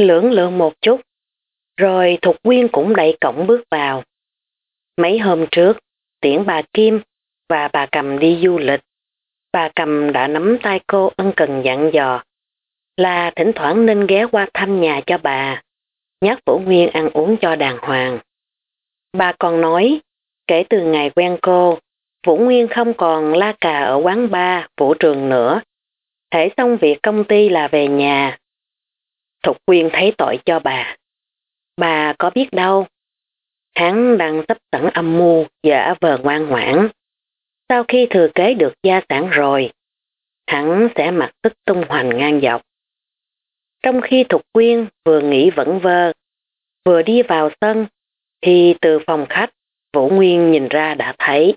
Lưỡng lượng một chút, rồi Thục Quyên cũng đẩy cổng bước vào. Mấy hôm trước, tiễn bà Kim và bà Cầm đi du lịch. Bà Cầm đã nắm tay cô ân cần dặn dò là thỉnh thoảng nên ghé qua thăm nhà cho bà, nhắc Vũ Nguyên ăn uống cho đàng hoàng. Bà còn nói, kể từ ngày quen cô, Vũ Nguyên không còn la cà ở quán bar, vũ trường nữa. Thể xong việc công ty là về nhà. Thục Quyên thấy tội cho bà. Bà có biết đâu. Hắn đang sắp sẵn âm mưu giả vờ ngoan ngoãn. Sau khi thừa kế được gia sản rồi, hắn sẽ mặc tức tung hoành ngang dọc. Trong khi Thục Quyên vừa nghĩ vẫn vơ, vừa đi vào sân, thì từ phòng khách, Vũ Nguyên nhìn ra đã thấy.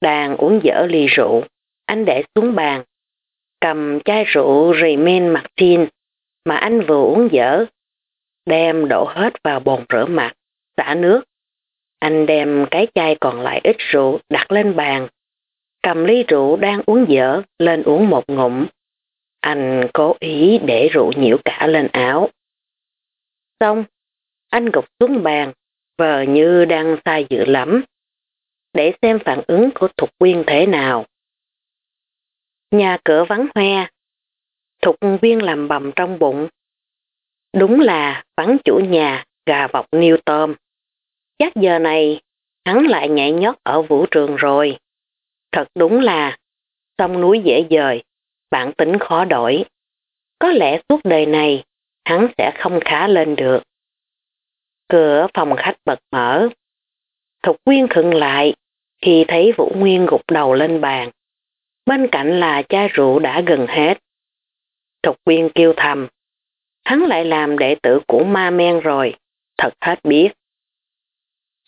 Đàn uống dở ly rượu, anh để xuống bàn, cầm chai rượu Riemann Martin mà anh vừa uống dở, đem đổ hết vào bồn rửa mặt, xả nước. Anh đem cái chai còn lại ít rượu đặt lên bàn, cầm ly rượu đang uống dở lên uống một ngụm. Anh cố ý để rượu nhiễu cả lên áo. Xong, anh gục xuống bàn, vờ như đang sai dữ lắm, để xem phản ứng của Thục Quyên thế nào. Nhà cửa vắng hoe, Thục Viên làm bầm trong bụng. Đúng là vắng chủ nhà gà vọc niêu tôm. Chắc giờ này hắn lại nhảy nhót ở vũ trường rồi. Thật đúng là sông núi dễ dời, bản tính khó đổi. Có lẽ suốt đời này hắn sẽ không khá lên được. Cửa phòng khách bật mở. Thục Quyên khựng lại khi thấy Vũ Nguyên gục đầu lên bàn. Bên cạnh là chai rượu đã gần hết. Thục Quyên kêu thầm. Hắn lại làm đệ tử của ma men rồi, thật hết biết.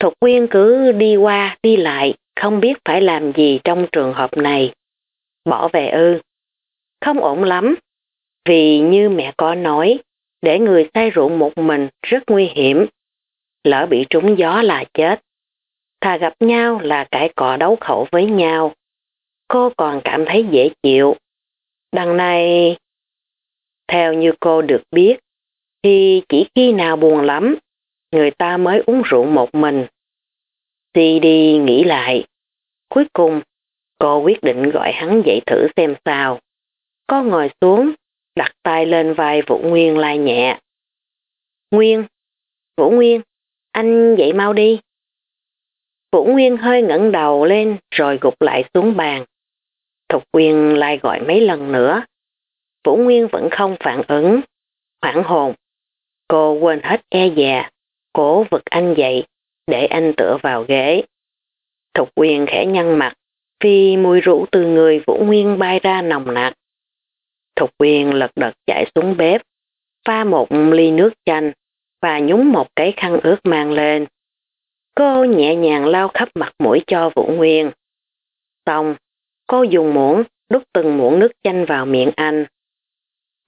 Thục Quyên cứ đi qua đi lại, không biết phải làm gì trong trường hợp này. Bỏ về ư. Không ổn lắm, vì như mẹ có nói, để người say rượu một mình rất nguy hiểm. Lỡ bị trúng gió là chết. Thà gặp nhau là cãi cọ đấu khẩu với nhau. Cô còn cảm thấy dễ chịu. Đằng này... Theo như cô được biết, thì chỉ khi nào buồn lắm, người ta mới uống rượu một mình. đi đi nghĩ lại. Cuối cùng, cô quyết định gọi hắn dậy thử xem sao. Cô ngồi xuống, đặt tay lên vai Vũ Nguyên lai nhẹ. Nguyên, Vũ Nguyên, anh dậy mau đi. Vũ Nguyên hơi ngẩng đầu lên rồi gục lại xuống bàn. Thục Quyên lại gọi mấy lần nữa. Vũ Nguyên vẫn không phản ứng, hoảng hồn. Cô quên hết e dè, cố vực anh dậy để anh tựa vào ghế. Thục Quyền khẽ nhăn mặt vì mùi rượu từ người Vũ Nguyên bay ra nồng nặc. Thục Quyền lật đật chạy xuống bếp, pha một ly nước chanh và nhúng một cái khăn ướt mang lên. Cô nhẹ nhàng lau khắp mặt mũi cho Vũ Nguyên. Xong, cô dùng muỗng đút từng muỗng nước chanh vào miệng anh.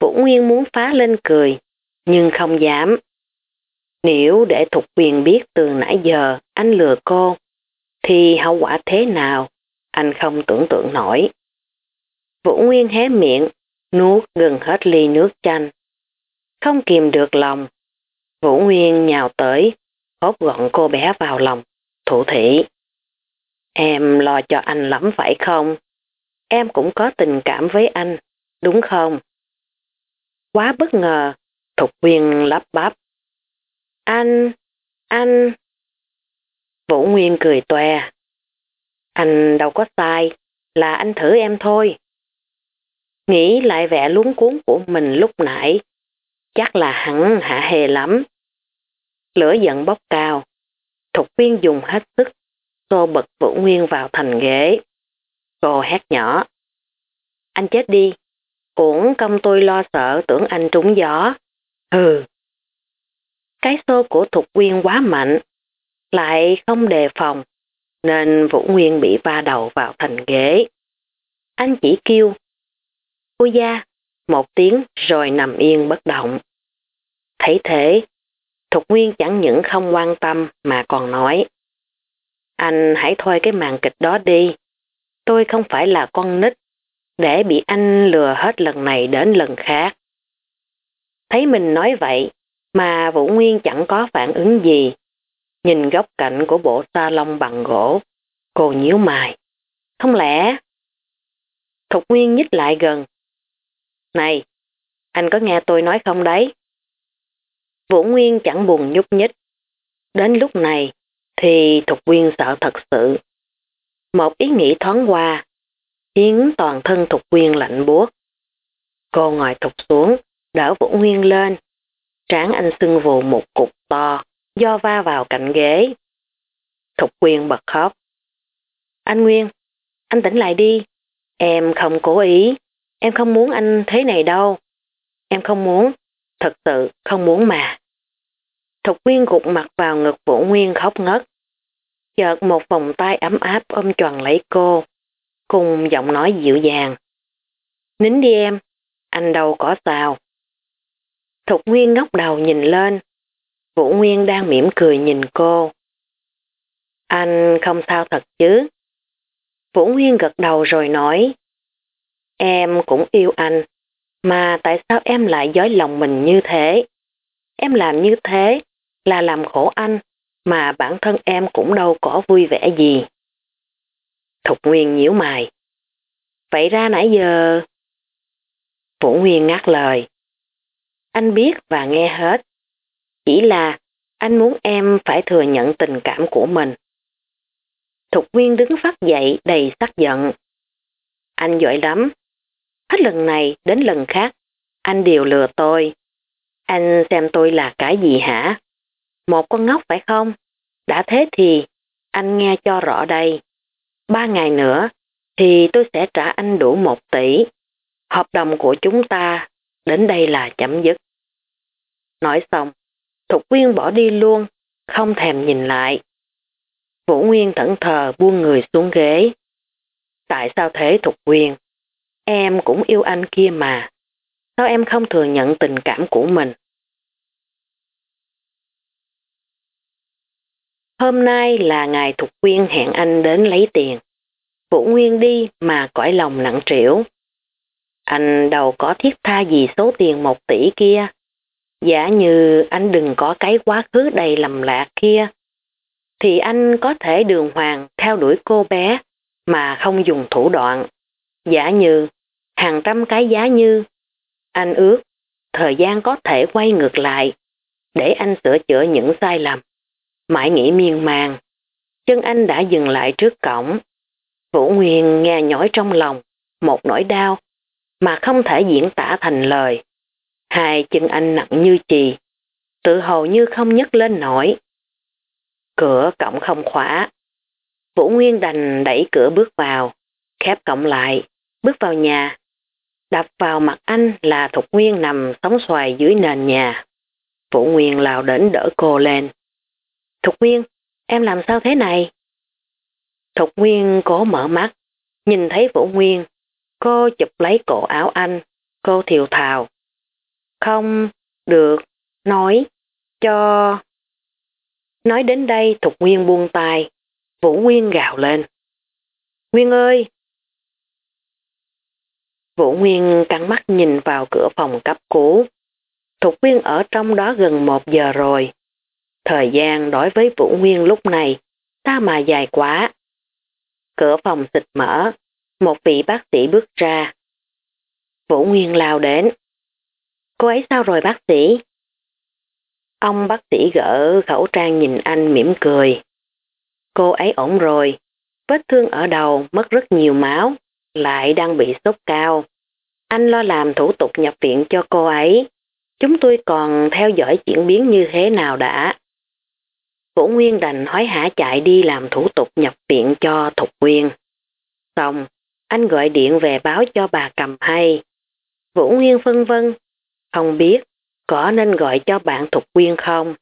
Vũ Nguyên muốn phá lên cười, nhưng không dám. Nếu để Thục Quyền biết từ nãy giờ anh lừa cô, thì hậu quả thế nào, anh không tưởng tượng nổi. Vũ Nguyên hé miệng, nuốt gần hết ly nước chanh. Không kìm được lòng, Vũ Nguyên nhào tới, hốt gọn cô bé vào lòng, thủ thị. Em lo cho anh lắm phải không? Em cũng có tình cảm với anh, đúng không? Quá bất ngờ, Thục quyền lắp bắp. Anh, anh... Vũ Nguyên cười toe. Anh đâu có sai, là anh thử em thôi. Nghĩ lại vẻ luống cuốn của mình lúc nãy, chắc là hắn hạ hề lắm. Lửa giận bốc cao, Thục viên dùng hết sức, xô bật Vũ Nguyên vào thành ghế. Cô hét nhỏ. Anh chết đi, uổng công tôi lo sợ tưởng anh trúng gió. Hừ. Cái xô của Thục Quyên quá mạnh, lại không đề phòng, nên Vũ Nguyên bị va đầu vào thành ghế. Anh chỉ kêu, cô da, một tiếng rồi nằm yên bất động. Thấy thế, Thục Nguyên chẳng những không quan tâm mà còn nói. Anh hãy thôi cái màn kịch đó đi. Tôi không phải là con nít để bị anh lừa hết lần này đến lần khác. Thấy mình nói vậy mà Vũ Nguyên chẳng có phản ứng gì. Nhìn góc cạnh của bộ sa lông bằng gỗ, cô nhíu mày. Không lẽ... Thục Nguyên nhích lại gần. Này, anh có nghe tôi nói không đấy? Vũ Nguyên chẳng buồn nhúc nhích. Đến lúc này thì Thục Nguyên sợ thật sự. Một ý nghĩ thoáng qua, khiến toàn thân Thục quyên lạnh buốt. Cô ngồi thục xuống, đỡ Vũ Nguyên lên. Tráng anh sưng vù một cục to, do va vào cạnh ghế. Thục quyên bật khóc. Anh Nguyên, anh tỉnh lại đi. Em không cố ý, em không muốn anh thế này đâu. Em không muốn, thật sự không muốn mà. Thục quyên gục mặt vào ngực Vũ Nguyên khóc ngất. Chợt một vòng tay ấm áp ôm tròn lấy cô, cùng giọng nói dịu dàng. Nín đi em, anh đâu có sao. Thục Nguyên ngóc đầu nhìn lên, Vũ Nguyên đang mỉm cười nhìn cô. Anh không sao thật chứ? Vũ Nguyên gật đầu rồi nói. Em cũng yêu anh, mà tại sao em lại dối lòng mình như thế? Em làm như thế là làm khổ anh, mà bản thân em cũng đâu có vui vẻ gì. Thục Nguyên nhíu mày. Vậy ra nãy giờ... Vũ Nguyên ngắt lời. Anh biết và nghe hết. Chỉ là anh muốn em phải thừa nhận tình cảm của mình. Thục Nguyên đứng phát dậy đầy sắc giận. Anh giỏi lắm. Hết lần này đến lần khác, anh đều lừa tôi. Anh xem tôi là cái gì hả? Một con ngốc phải không? Đã thế thì, anh nghe cho rõ đây. Ba ngày nữa, thì tôi sẽ trả anh đủ một tỷ. Hợp đồng của chúng ta đến đây là chấm dứt. Nói xong, Thục Quyên bỏ đi luôn, không thèm nhìn lại. Vũ Nguyên thẫn thờ buông người xuống ghế. Tại sao thế Thục Quyên? Em cũng yêu anh kia mà. Sao em không thừa nhận tình cảm của mình? Hôm nay là ngày Thục Quyên hẹn anh đến lấy tiền. Vũ Nguyên đi mà cõi lòng nặng trĩu. Anh đâu có thiết tha gì số tiền một tỷ kia. Giả như anh đừng có cái quá khứ đầy lầm lạc kia, thì anh có thể đường hoàng theo đuổi cô bé mà không dùng thủ đoạn. Giả như, hàng trăm cái giá như, anh ước, thời gian có thể quay ngược lại, để anh sửa chữa những sai lầm. Mãi nghĩ miên man, chân anh đã dừng lại trước cổng. Vũ Nguyên nghe nhói trong lòng, một nỗi đau, mà không thể diễn tả thành lời. Hai chân anh nặng như chì, tự hồ như không nhấc lên nổi. Cửa cổng không khóa. Vũ Nguyên đành đẩy cửa bước vào, khép cổng lại, bước vào nhà. Đập vào mặt anh là Thục Nguyên nằm sóng xoài dưới nền nhà. Vũ Nguyên lao đến đỡ cô lên. Thục Nguyên, em làm sao thế này? Thục Nguyên cố mở mắt, nhìn thấy Vũ Nguyên. Cô chụp lấy cổ áo anh, cô thiều thào. Không, được, nói, cho... Nói đến đây Thục Nguyên buông tay, Vũ Nguyên gào lên. Nguyên ơi! Vũ Nguyên căng mắt nhìn vào cửa phòng cấp cứu. Thục Nguyên ở trong đó gần một giờ rồi. Thời gian đối với Vũ Nguyên lúc này, ta mà dài quá. Cửa phòng xịt mở, một vị bác sĩ bước ra. Vũ Nguyên lao đến. Cô ấy sao rồi bác sĩ? Ông bác sĩ gỡ khẩu trang nhìn anh mỉm cười. Cô ấy ổn rồi, vết thương ở đầu mất rất nhiều máu, lại đang bị sốt cao. Anh lo làm thủ tục nhập viện cho cô ấy. Chúng tôi còn theo dõi diễn biến như thế nào đã. Vũ Nguyên đành hối hả chạy đi làm thủ tục nhập viện cho Thục Nguyên. Xong, anh gọi điện về báo cho bà cầm hay. Vũ Nguyên phân vân, không biết có nên gọi cho bạn Thục Nguyên không?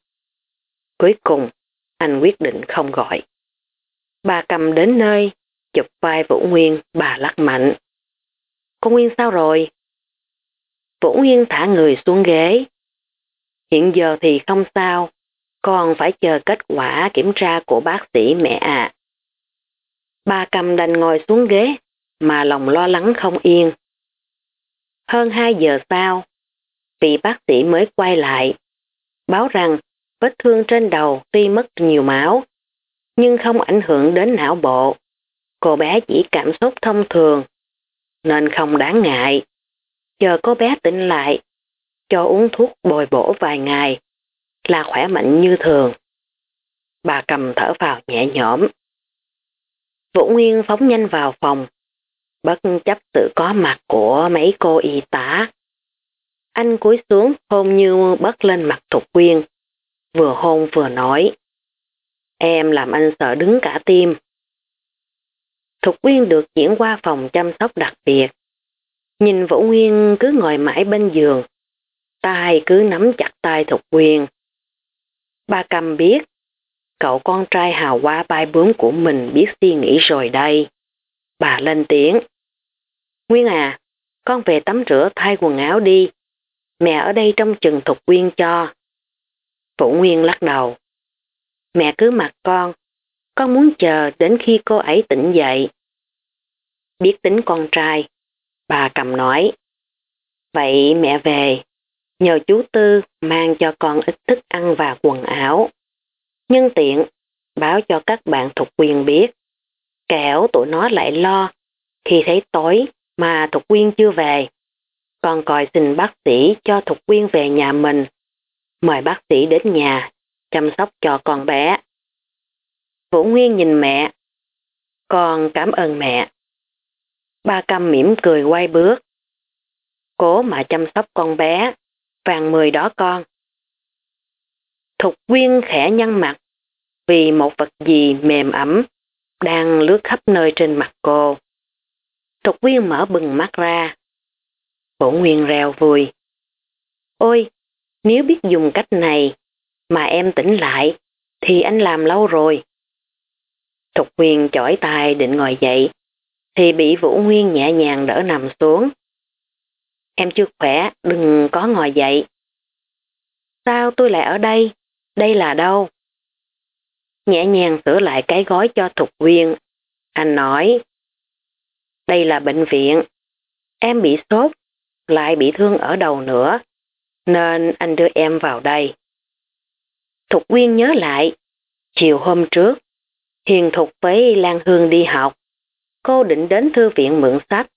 Cuối cùng, anh quyết định không gọi. Bà cầm đến nơi, chụp vai Vũ Nguyên, bà lắc mạnh. Cô Nguyên sao rồi? Vũ Nguyên thả người xuống ghế. Hiện giờ thì không sao, còn phải chờ kết quả kiểm tra của bác sĩ mẹ à. ạ. Bà cầm đành ngồi xuống ghế, mà lòng lo lắng không yên. Hơn 2 giờ sau, vị bác sĩ mới quay lại, báo rằng vết thương trên đầu tuy mất nhiều máu, nhưng không ảnh hưởng đến não bộ. Cô bé chỉ cảm xúc thông thường, nên không đáng ngại. Chờ cô bé tỉnh lại, cho uống thuốc bồi bổ vài ngày, là khỏe mạnh như thường. Bà cầm thở vào nhẹ nhõm. Vũ Nguyên phóng nhanh vào phòng, bất chấp sự có mặt của mấy cô y tá. Anh cúi xuống hôn như bất lên mặt Thục Quyên, vừa hôn vừa nói. Em làm anh sợ đứng cả tim. Thục Quyên được chuyển qua phòng chăm sóc đặc biệt. Nhìn Vũ Nguyên cứ ngồi mãi bên giường, tay cứ nắm chặt tay Thục Quyên. Ba cầm biết, cậu con trai hào hoa bay bướm của mình biết suy nghĩ rồi đây. Bà lên tiếng. Nguyên à, con về tắm rửa thay quần áo đi. Mẹ ở đây trong chừng Thục Quyên cho. Vũ Nguyên lắc đầu. Mẹ cứ mặc con, con muốn chờ đến khi cô ấy tỉnh dậy. Biết tính con trai, bà cầm nói. Vậy mẹ về, nhờ chú Tư mang cho con ít thức ăn và quần áo. Nhân tiện, báo cho các bạn thuộc quyền biết. Kẻo tụi nó lại lo, khi thấy tối mà thuộc Quyên chưa về. Con còi xin bác sĩ cho thuộc Quyên về nhà mình. Mời bác sĩ đến nhà, chăm sóc cho con bé. Vũ Nguyên nhìn mẹ. Con cảm ơn mẹ. Ba Căm mỉm cười quay bước. Cố mà chăm sóc con bé, vàng mười đó con. Thục Quyên khẽ nhăn mặt, vì một vật gì mềm ẩm đang lướt khắp nơi trên mặt cô. Thục Quyên mở bừng mắt ra. Bổ Nguyên reo vui. Ôi, nếu biết dùng cách này mà em tỉnh lại thì anh làm lâu rồi. Thục Quyên chỏi tay định ngồi dậy thì bị Vũ Nguyên nhẹ nhàng đỡ nằm xuống. Em chưa khỏe, đừng có ngồi dậy. Sao tôi lại ở đây? Đây là đâu? Nhẹ nhàng sửa lại cái gói cho Thục Quyên. Anh nói, đây là bệnh viện. Em bị sốt, lại bị thương ở đầu nữa, nên anh đưa em vào đây. Thục Quyên nhớ lại, chiều hôm trước, Hiền Thục với Lan Hương đi học. Cô định đến thư viện mượn sách.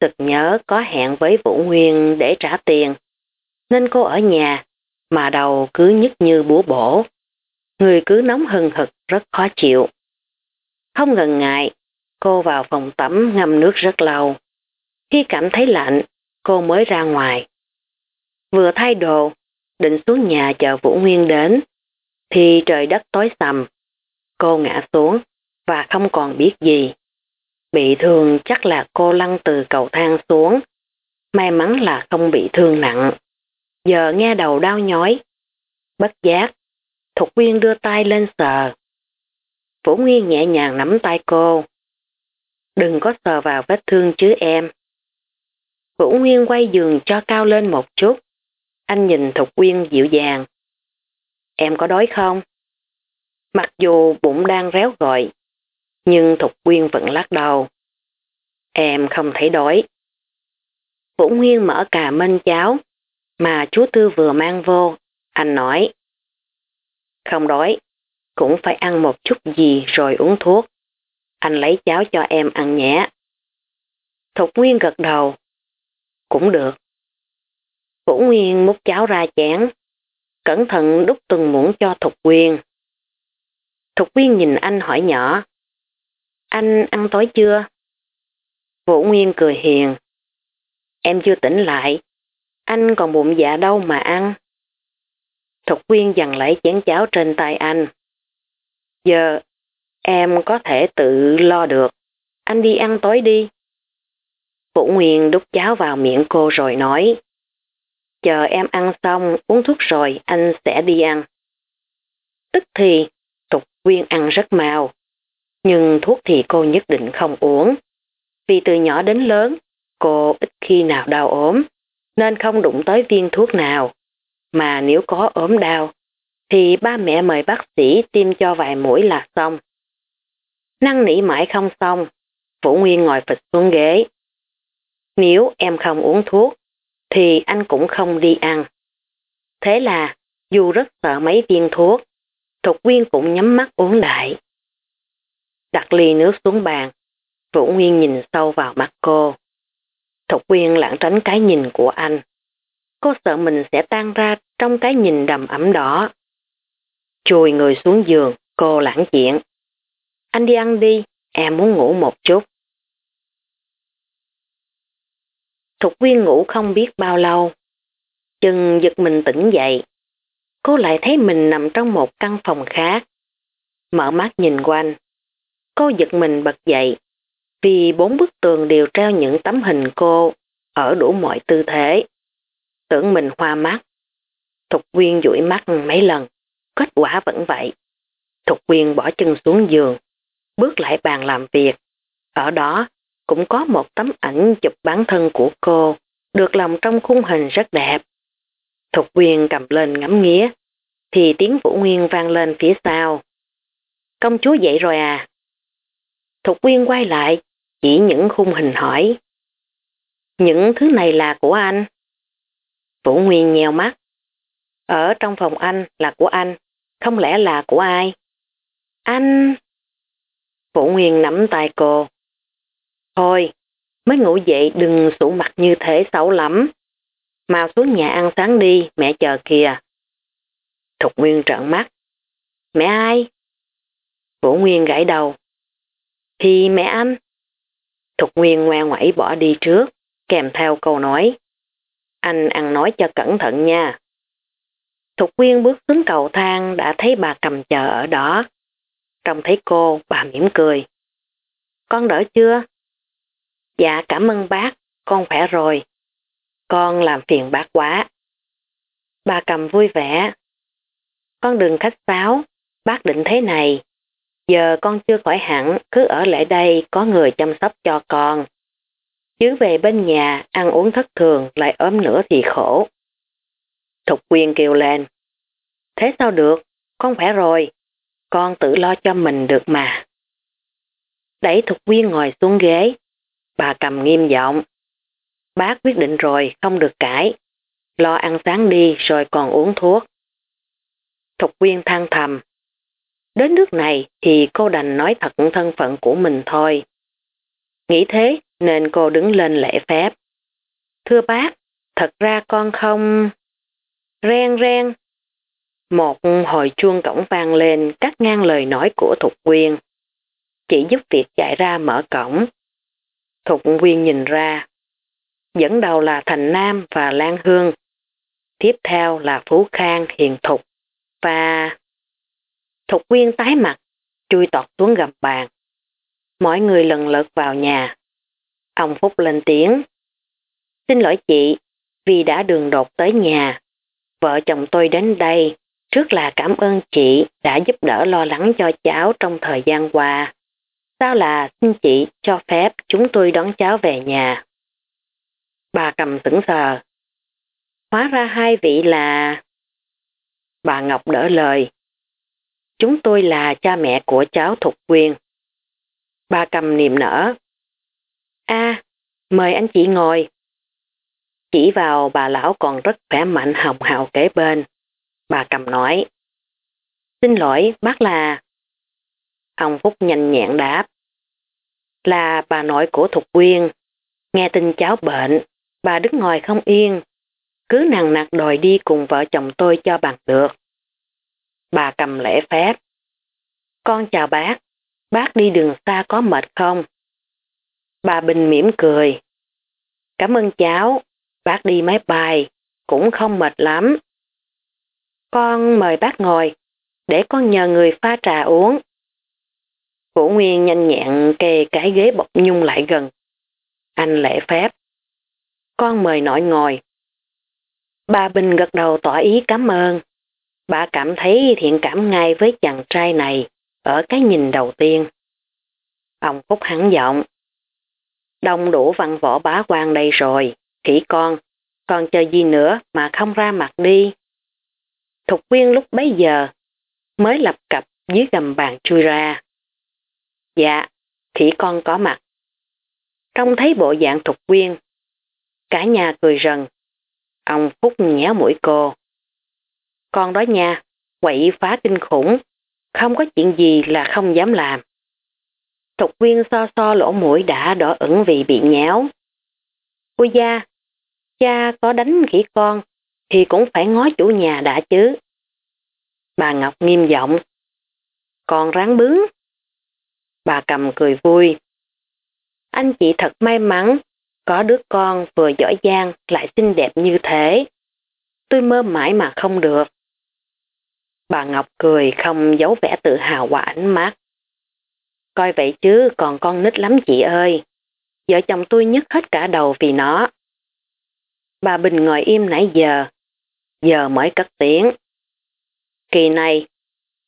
Thực nhớ có hẹn với Vũ Nguyên để trả tiền, nên cô ở nhà, mà đầu cứ nhức như búa bổ. Người cứ nóng hừng hực rất khó chịu. Không ngần ngại, Cô vào phòng tắm ngâm nước rất lâu. Khi cảm thấy lạnh, cô mới ra ngoài. Vừa thay đồ, định xuống nhà chờ Vũ Nguyên đến, thì trời đất tối sầm. Cô ngã xuống và không còn biết gì. Bị thương chắc là cô lăn từ cầu thang xuống. May mắn là không bị thương nặng. Giờ nghe đầu đau nhói. Bất giác, Thục Quyên đưa tay lên sờ. Vũ Nguyên nhẹ nhàng nắm tay cô. Đừng có sờ vào vết thương chứ em. Vũ Nguyên quay giường cho cao lên một chút. Anh nhìn Thục Quyên dịu dàng. Em có đói không? Mặc dù bụng đang réo gọi, nhưng Thục Quyên vẫn lắc đầu. Em không thấy đói. Vũ Nguyên mở cà mên cháo mà chú Tư vừa mang vô. Anh nói. Không đói, cũng phải ăn một chút gì rồi uống thuốc anh lấy cháo cho em ăn nhé. Thục Nguyên gật đầu. Cũng được. Vũ Nguyên múc cháo ra chén, cẩn thận đút từng muỗng cho Thục Nguyên. Thục Nguyên nhìn anh hỏi nhỏ. Anh ăn tối chưa? Vũ Nguyên cười hiền. Em chưa tỉnh lại, anh còn bụng dạ đâu mà ăn. Thục Nguyên dằn lấy chén cháo trên tay anh. Giờ Em có thể tự lo được. Anh đi ăn tối đi. Vũ Nguyên đút cháo vào miệng cô rồi nói. Chờ em ăn xong, uống thuốc rồi, anh sẽ đi ăn. Tức thì, Thục Quyên ăn rất mau. Nhưng thuốc thì cô nhất định không uống. Vì từ nhỏ đến lớn, cô ít khi nào đau ốm, nên không đụng tới viên thuốc nào. Mà nếu có ốm đau, thì ba mẹ mời bác sĩ tiêm cho vài mũi là xong. Năng nỉ mãi không xong, Vũ Nguyên ngồi phịch xuống ghế. Nếu em không uống thuốc, thì anh cũng không đi ăn. Thế là, dù rất sợ mấy viên thuốc, Thục Quyên cũng nhắm mắt uống đại. Đặt ly nước xuống bàn, Vũ Nguyên nhìn sâu vào mắt cô. Thục Quyên lãng tránh cái nhìn của anh. Cô sợ mình sẽ tan ra trong cái nhìn đầm ẩm đỏ. Chùi người xuống giường, cô lãng diện. Anh đi ăn đi, em muốn ngủ một chút. Thục Quyên ngủ không biết bao lâu. Chừng giật mình tỉnh dậy. Cô lại thấy mình nằm trong một căn phòng khác. Mở mắt nhìn quanh. Cô giật mình bật dậy. Vì bốn bức tường đều treo những tấm hình cô ở đủ mọi tư thế. Tưởng mình hoa mắt. Thục Quyên dụi mắt mấy lần. Kết quả vẫn vậy. Thục Quyên bỏ chân xuống giường. Bước lại bàn làm việc. Ở đó cũng có một tấm ảnh chụp bản thân của cô, được lòng trong khung hình rất đẹp. Thục Quyên cầm lên ngắm nghía, thì tiếng Vũ Nguyên vang lên phía sau. Công chúa dậy rồi à? Thục Quyên quay lại, chỉ những khung hình hỏi. Những thứ này là của anh. Vũ Nguyên nhèo mắt. Ở trong phòng anh là của anh, không lẽ là của ai? Anh... Vũ Nguyên nắm tay cô. Thôi, mới ngủ dậy đừng sủ mặt như thế xấu lắm. Mau xuống nhà ăn sáng đi, mẹ chờ kìa. Thục Nguyên trợn mắt. Mẹ ai? Vũ Nguyên gãi đầu. Thì mẹ anh. Thục Nguyên ngoan ngoẩy bỏ đi trước, kèm theo câu nói. Anh ăn nói cho cẩn thận nha. Thục Nguyên bước xuống cầu thang đã thấy bà cầm chờ ở đó. Trông thấy cô, bà mỉm cười. Con đỡ chưa? Dạ cảm ơn bác, con khỏe rồi. Con làm phiền bác quá. Bà cầm vui vẻ. Con đừng khách sáo, bác định thế này. Giờ con chưa khỏi hẳn, cứ ở lại đây có người chăm sóc cho con. Chứ về bên nhà, ăn uống thất thường, lại ốm nữa thì khổ. Thục quyên kêu lên. Thế sao được, con khỏe rồi, con tự lo cho mình được mà. Đẩy Thục Quyên ngồi xuống ghế, Bà cầm nghiêm giọng. Bác quyết định rồi, không được cãi. Lo ăn sáng đi rồi còn uống thuốc. Thục quyên than thầm. Đến nước này thì cô đành nói thật thân phận của mình thôi. Nghĩ thế nên cô đứng lên lễ phép. Thưa bác, thật ra con không... Ren ren. Một hồi chuông cổng vang lên cắt ngang lời nói của Thục Quyên. Chỉ giúp việc chạy ra mở cổng. Thục Quyên nhìn ra. Dẫn đầu là Thành Nam và Lan Hương. Tiếp theo là Phú Khang Hiền Thục và Thục Quyên tái mặt, chui tọt xuống gầm bàn. Mọi người lần lượt vào nhà. Ông Phúc lên tiếng. Xin lỗi chị, vì đã đường đột tới nhà. Vợ chồng tôi đến đây, trước là cảm ơn chị đã giúp đỡ lo lắng cho cháu trong thời gian qua. Sao là xin chị cho phép chúng tôi đón cháu về nhà. Bà cầm sững sờ. Hóa ra hai vị là... Bà Ngọc đỡ lời. Chúng tôi là cha mẹ của cháu Thục Quyên. Bà cầm niềm nở. a mời anh chị ngồi. Chỉ vào bà lão còn rất khỏe mạnh hồng hào kế bên. Bà cầm nói. Xin lỗi, bác là... Ông Phúc nhanh nhẹn đáp. Là bà nội của Thục Quyên. Nghe tin cháu bệnh, bà đứng ngồi không yên. Cứ nặng nặc đòi đi cùng vợ chồng tôi cho bằng được. Bà cầm lễ phép. Con chào bác, bác đi đường xa có mệt không? Bà Bình mỉm cười. Cảm ơn cháu, bác đi máy bay, cũng không mệt lắm. Con mời bác ngồi, để con nhờ người pha trà uống. Vũ Nguyên nhanh nhẹn kê cái ghế bọc nhung lại gần. Anh lễ phép. Con mời nội ngồi. Bà Bình gật đầu tỏ ý cảm ơn. Bà cảm thấy thiện cảm ngay với chàng trai này ở cái nhìn đầu tiên. Ông Phúc hắn giọng. Đông đủ văn võ bá quan đây rồi, khỉ con, còn chờ gì nữa mà không ra mặt đi. Thục quyên lúc bấy giờ mới lập cập dưới gầm bàn chui ra. Dạ, khỉ con có mặt. Trông thấy bộ dạng thục quyên. Cả nhà cười rần, Ông Phúc nhéo mũi cô. Con đó nha, quậy phá kinh khủng, không có chuyện gì là không dám làm. Thục viên so so lỗ mũi đã đỏ ẩn vì bị nhéo. Cô gia, cha có đánh khỉ con thì cũng phải ngó chủ nhà đã chứ. Bà Ngọc nghiêm giọng. Còn ráng bướng. Bà cầm cười vui. Anh chị thật may mắn, có đứa con vừa giỏi giang lại xinh đẹp như thế. Tôi mơ mãi mà không được. Bà Ngọc cười không giấu vẻ tự hào qua ánh mắt. Coi vậy chứ còn con nít lắm chị ơi. Vợ chồng tôi nhức hết cả đầu vì nó. Bà Bình ngồi im nãy giờ. Giờ mới cất tiếng. Kỳ này,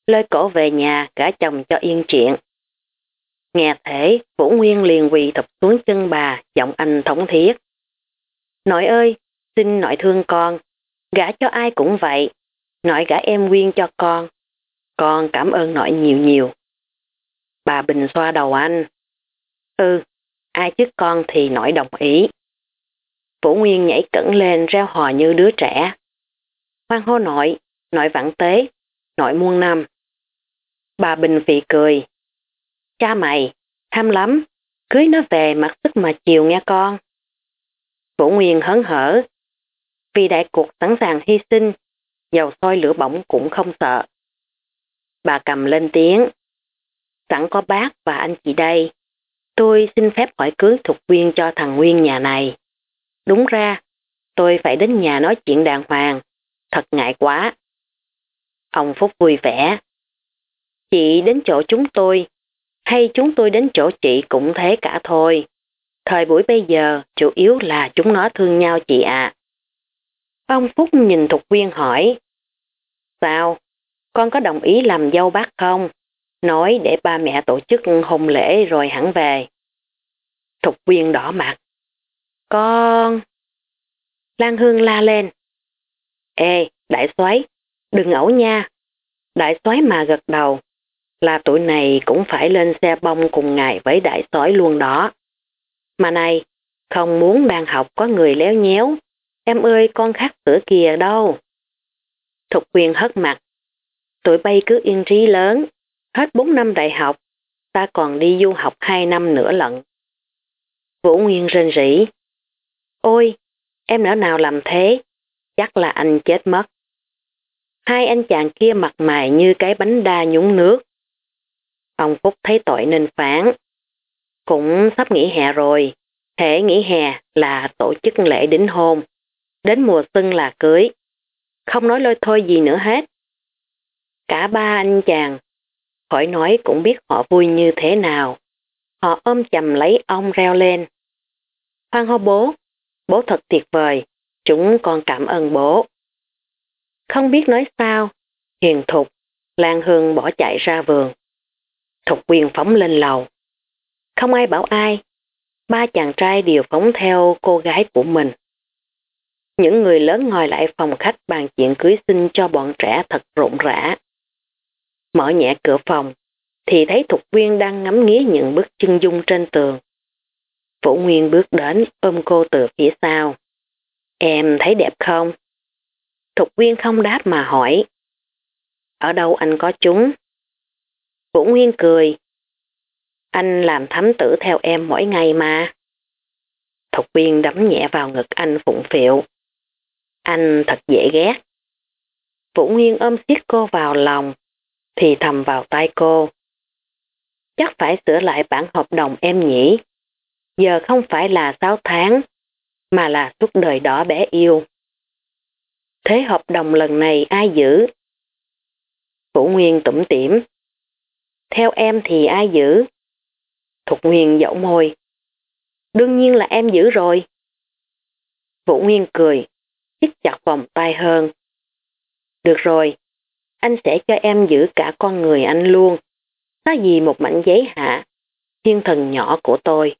lôi cổ về nhà cả chồng cho yên chuyện. Nghe thể, Vũ Nguyên liền quỳ thập xuống chân bà, giọng anh thống thiết. Nội ơi, xin nội thương con, gả cho ai cũng vậy, nội gả em Nguyên cho con. Con cảm ơn nội nhiều nhiều. Bà Bình xoa đầu anh. Ừ, ai chứ con thì nội đồng ý. Vũ Nguyên nhảy cẩn lên reo hò như đứa trẻ. Hoan hô nội, nội vạn tế, nội muôn năm. Bà Bình phì cười. Cha mày, tham lắm, cưới nó về mặc sức mà chiều nghe con. Vũ Nguyên hớn hở. Vì đại cuộc sẵn sàng hy sinh, dầu soi lửa bỏng cũng không sợ. Bà cầm lên tiếng. Sẵn có bác và anh chị đây. Tôi xin phép hỏi cưới thuộc viên cho thằng Nguyên nhà này. Đúng ra, tôi phải đến nhà nói chuyện đàng hoàng. Thật ngại quá. Ông Phúc vui vẻ. Chị đến chỗ chúng tôi, hay chúng tôi đến chỗ chị cũng thế cả thôi. Thời buổi bây giờ, chủ yếu là chúng nó thương nhau chị ạ. Ông Phúc nhìn Thục Viên hỏi. Sao? Con có đồng ý làm dâu bác không? Nói để ba mẹ tổ chức hôn lễ rồi hẳn về. Thục Viên đỏ mặt. Con... Lan Hương la lên. Ê, đại soái đừng ẩu nha. Đại soái mà gật đầu, là tuổi này cũng phải lên xe bông cùng ngài với đại soái luôn đó. Mà này, không muốn đang học có người léo nhéo, em ơi con khác cửa kìa đâu. Thục quyền hất mặt, Tụi bay cứ yên trí lớn, hết 4 năm đại học, ta còn đi du học 2 năm nữa lận. Vũ Nguyên rên rỉ, ôi, em nỡ nào làm thế, chắc là anh chết mất. Hai anh chàng kia mặt mày như cái bánh đa nhúng nước. Ông Phúc thấy tội nên phán. Cũng sắp nghỉ hè rồi, thể nghỉ hè là tổ chức lễ đính hôn. Đến mùa xuân là cưới. Không nói lôi thôi gì nữa hết. Cả ba anh chàng, khỏi nói cũng biết họ vui như thế nào. Họ ôm chầm lấy ông reo lên. Khoan hô bố, bố thật tuyệt vời, chúng con cảm ơn bố. Không biết nói sao, hiền thục, Lan Hương bỏ chạy ra vườn. Thục quyền phóng lên lầu. Không ai bảo ai, ba chàng trai đều phóng theo cô gái của mình. Những người lớn ngồi lại phòng khách bàn chuyện cưới sinh cho bọn trẻ thật rộn rã. Mở nhẹ cửa phòng, thì thấy Thục Viên đang ngắm nghía những bức chân dung trên tường. Vũ Nguyên bước đến ôm cô từ phía sau. Em thấy đẹp không? Thục Viên không đáp mà hỏi. Ở đâu anh có chúng? Vũ Nguyên cười. Anh làm thám tử theo em mỗi ngày mà. Thục Viên đấm nhẹ vào ngực anh phụng phiệu. Anh thật dễ ghét. Vũ Nguyên ôm siết cô vào lòng, thì thầm vào tay cô. Chắc phải sửa lại bản hợp đồng em nhỉ. Giờ không phải là 6 tháng, mà là suốt đời đó bé yêu. Thế hợp đồng lần này ai giữ? Vũ Nguyên tủm tỉm. Theo em thì ai giữ? Thục Nguyên dẫu môi. Đương nhiên là em giữ rồi. Vũ Nguyên cười, chích chặt vòng tay hơn. Được rồi, anh sẽ cho em giữ cả con người anh luôn. Có gì một mảnh giấy hạ, thiên thần nhỏ của tôi.